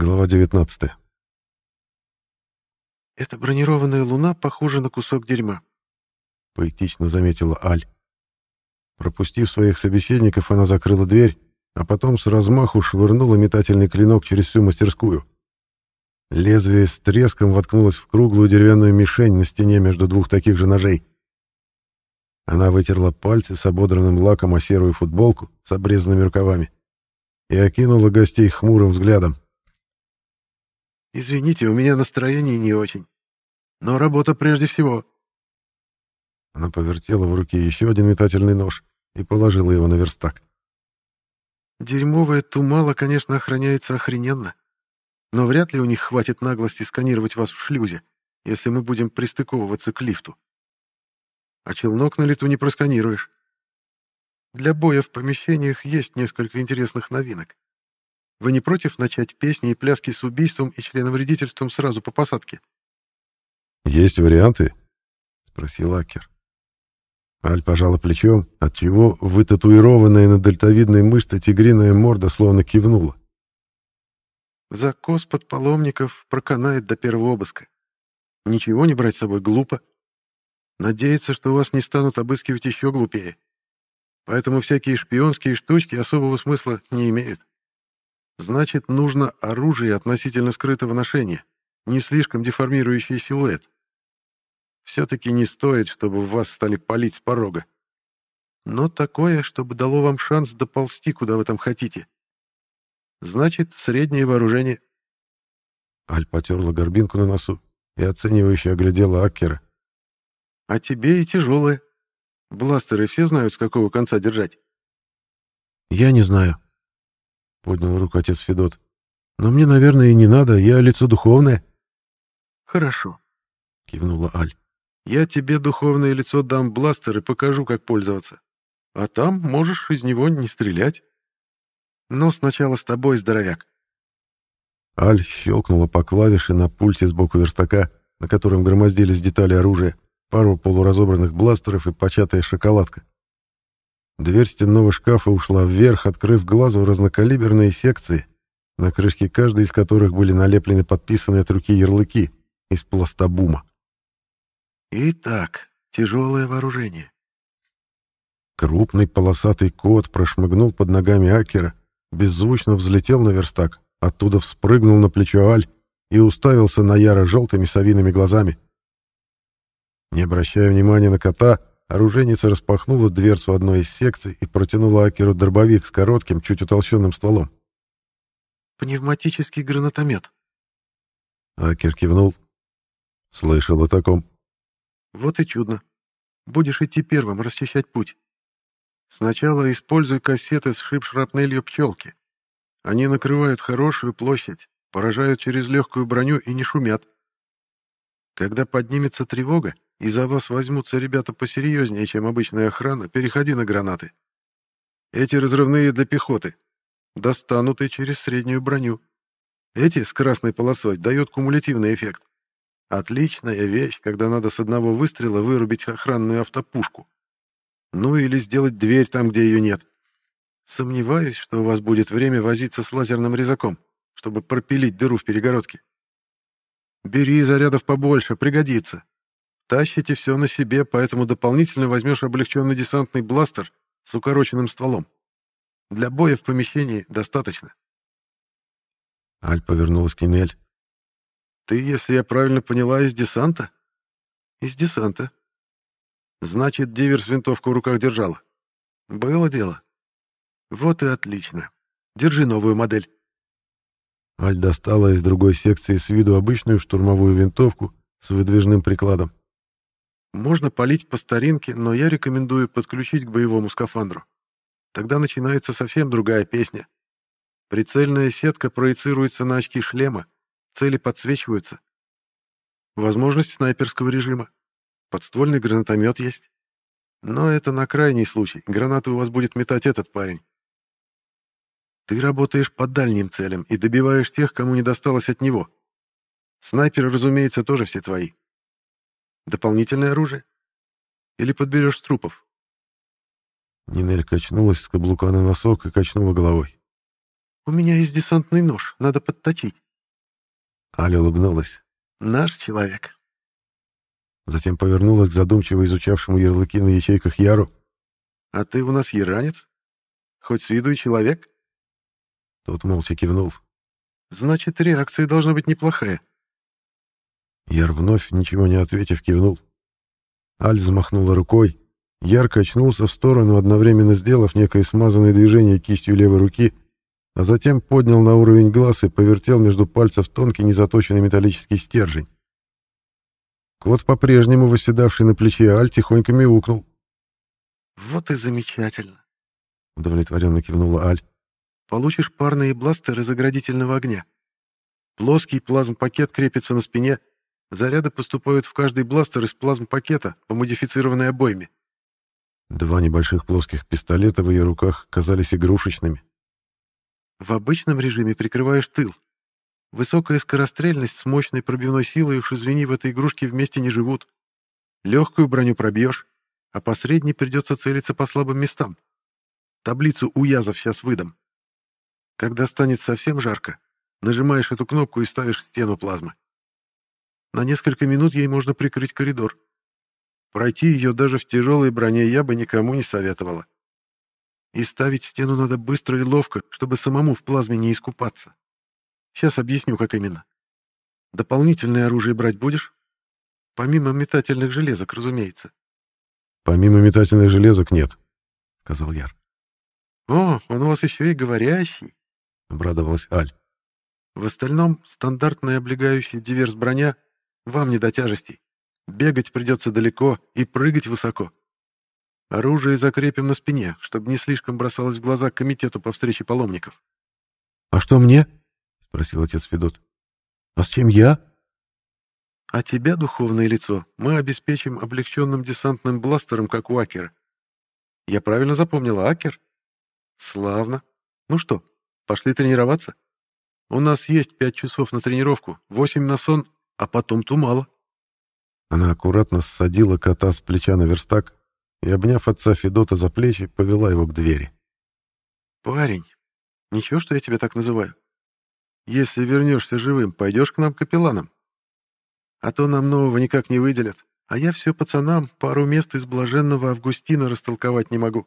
Глава 19. «Эта бронированная луна похожа на кусок дерьма», — поэтично заметила Аль. Пропустив своих собеседников, она закрыла дверь, а потом с размаху швырнула метательный клинок через всю мастерскую. Лезвие с треском воткнулось в круглую деревянную мишень на стене между двух таких же ножей. Она вытерла пальцы с ободранным лаком о серую футболку с обрезанными рукавами и окинула гостей хмурым взглядом. «Извините, у меня настроение не очень. Но работа прежде всего». Она повертела в руке еще один метательный нож и положила его на верстак. «Дерьмовая тумала, конечно, охраняется охрененно. Но вряд ли у них хватит наглости сканировать вас в шлюзе, если мы будем пристыковываться к лифту. А челнок на лету не просканируешь. Для боя в помещениях есть несколько интересных новинок. Вы не против начать песни и пляски с убийством и членовредительством сразу по посадке? «Есть варианты?» — спросил Акер. Аль пожала плечом, отчего вытатуированная на дельтовидной мышце тигриная морда словно кивнула. «Закос под паломников проканает до первого обыска. Ничего не брать с собой глупо. Надеяться, что вас не станут обыскивать еще глупее. Поэтому всякие шпионские штучки особого смысла не имеют. Значит, нужно оружие относительно скрытого ношения, не слишком деформирующий силуэт. Все-таки не стоит, чтобы в вас стали палить с порога. Но такое, чтобы дало вам шанс доползти, куда вы там хотите. Значит, среднее вооружение. Аль потерла горбинку на носу и оценивающе оглядела Аккера. А тебе и тяжелое. Бластеры все знают, с какого конца держать. Я не знаю, — поднял руку отец Федот. «Но мне, наверное, и не надо, я лицо духовное». «Хорошо», — кивнула Аль. «Я тебе духовное лицо дам бластер и покажу, как пользоваться. А там можешь из него не стрелять. Но сначала с тобой, здоровяк». Аль щелкнула по клавише на пульте сбоку верстака, на котором громоздились детали оружия, пару полуразобранных бластеров и початая шоколадка. Дверь стенного шкафа ушла вверх, открыв глазу разнокалиберные секции, на крышке каждой из которых были налеплены подписанные от руки ярлыки из пластобума. «Итак, тяжелое вооружение». Крупный полосатый кот прошмыгнул под ногами Акера, беззвучно взлетел на верстак, оттуда вспрыгнул на плечо Аль и уставился на яро желтыми совиными глазами. Не обращая внимания на кота, Оружейница распахнула дверцу одной из секций и протянула Акеру дробовик с коротким, чуть утолщенным стволом. «Пневматический гранатомет». Акер кивнул. «Слышал о таком». «Вот и чудно. Будешь идти первым, расчищать путь. Сначала используй кассеты с шип-шрапнелью пчелки. Они накрывают хорошую площадь, поражают через легкую броню и не шумят. Когда поднимется тревога, и за вас возьмутся ребята посерьезнее, чем обычная охрана, переходи на гранаты. Эти разрывные для пехоты. Достанут и через среднюю броню. Эти с красной полосой дают кумулятивный эффект. Отличная вещь, когда надо с одного выстрела вырубить охранную автопушку. Ну или сделать дверь там, где ее нет. Сомневаюсь, что у вас будет время возиться с лазерным резаком, чтобы пропилить дыру в перегородке. Бери зарядов побольше, пригодится. Тащите все на себе, поэтому дополнительно возьмешь облегченный десантный бластер с укороченным стволом. Для боя в помещении достаточно. Аль повернулась к Инель. Ты, если я правильно поняла, из десанта? Из десанта. Значит, диверс винтовку в руках держала. Было дело. Вот и отлично. Держи новую модель. Аль достала из другой секции с виду обычную штурмовую винтовку с выдвижным прикладом. Можно палить по старинке, но я рекомендую подключить к боевому скафандру. Тогда начинается совсем другая песня. Прицельная сетка проецируется на очки шлема, цели подсвечиваются. Возможность снайперского режима. Подствольный гранатомет есть. Но это на крайний случай. Гранату у вас будет метать этот парень. Ты работаешь по дальним целям и добиваешь тех, кому не досталось от него. Снайперы, разумеется, тоже все твои. Дополнительное оружие? Или подберешь трупов?» Нинель качнулась с каблука на носок и качнула головой. «У меня есть десантный нож, надо подточить. Аля улыбнулась. Наш человек. Затем повернулась к задумчиво изучавшему ярлыки на ячейках Яру. А ты у нас яранец? Хоть с виду и человек? Тот молча кивнул. Значит, реакция должна быть неплохая. Яр вновь, ничего не ответив, кивнул. Аль взмахнула рукой. Ярко очнулся в сторону, одновременно сделав некое смазанное движение кистью левой руки, а затем поднял на уровень глаз и повертел между пальцев тонкий незаточенный металлический стержень. Кот, по-прежнему восседавший на плече Аль, тихонько мяукнул. «Вот и замечательно», — удовлетворенно кивнула Аль. «Получишь парные бластеры заградительного огня. Плоский плазм-пакет крепится на спине, заряды поступают в каждый бластер из плазм-пакета по модифицированной обойме. Два небольших плоских пистолета в ее руках казались игрушечными. В обычном режиме прикрываешь тыл. Высокая скорострельность с мощной пробивной силой, уж извини, в этой игрушке вместе не живут. Легкую броню пробьешь, а по средней придется целиться по слабым местам. Таблицу уязов сейчас выдам. Когда станет совсем жарко, нажимаешь эту кнопку и ставишь стену плазмы. На несколько минут ей можно прикрыть коридор. Пройти ее даже в тяжелой броне я бы никому не советовала. И ставить стену надо быстро и ловко, чтобы самому в плазме не искупаться. Сейчас объясню, как именно. Дополнительное оружие брать будешь? Помимо метательных железок, разумеется. Помимо метательных железок нет, сказал Яр. О, он у вас еще и говорящий, обрадовалась Аль. В остальном стандартная облегающая диверс броня вам не до тяжестей. Бегать придется далеко и прыгать высоко. Оружие закрепим на спине, чтобы не слишком бросалось в глаза комитету по встрече паломников. — А что мне? — спросил отец Федот. — А с чем я? — А тебя, духовное лицо, мы обеспечим облегченным десантным бластером, как у Акера. Я правильно запомнила, Акер? Славно. Ну что, пошли тренироваться? У нас есть пять часов на тренировку, восемь на сон, а потом тумало. Она аккуратно ссадила кота с плеча на верстак и, обняв отца Федота за плечи, повела его к двери. «Парень, ничего, что я тебя так называю? Если вернешься живым, пойдешь к нам капелланом? А то нам нового никак не выделят, а я все пацанам пару мест из блаженного Августина растолковать не могу».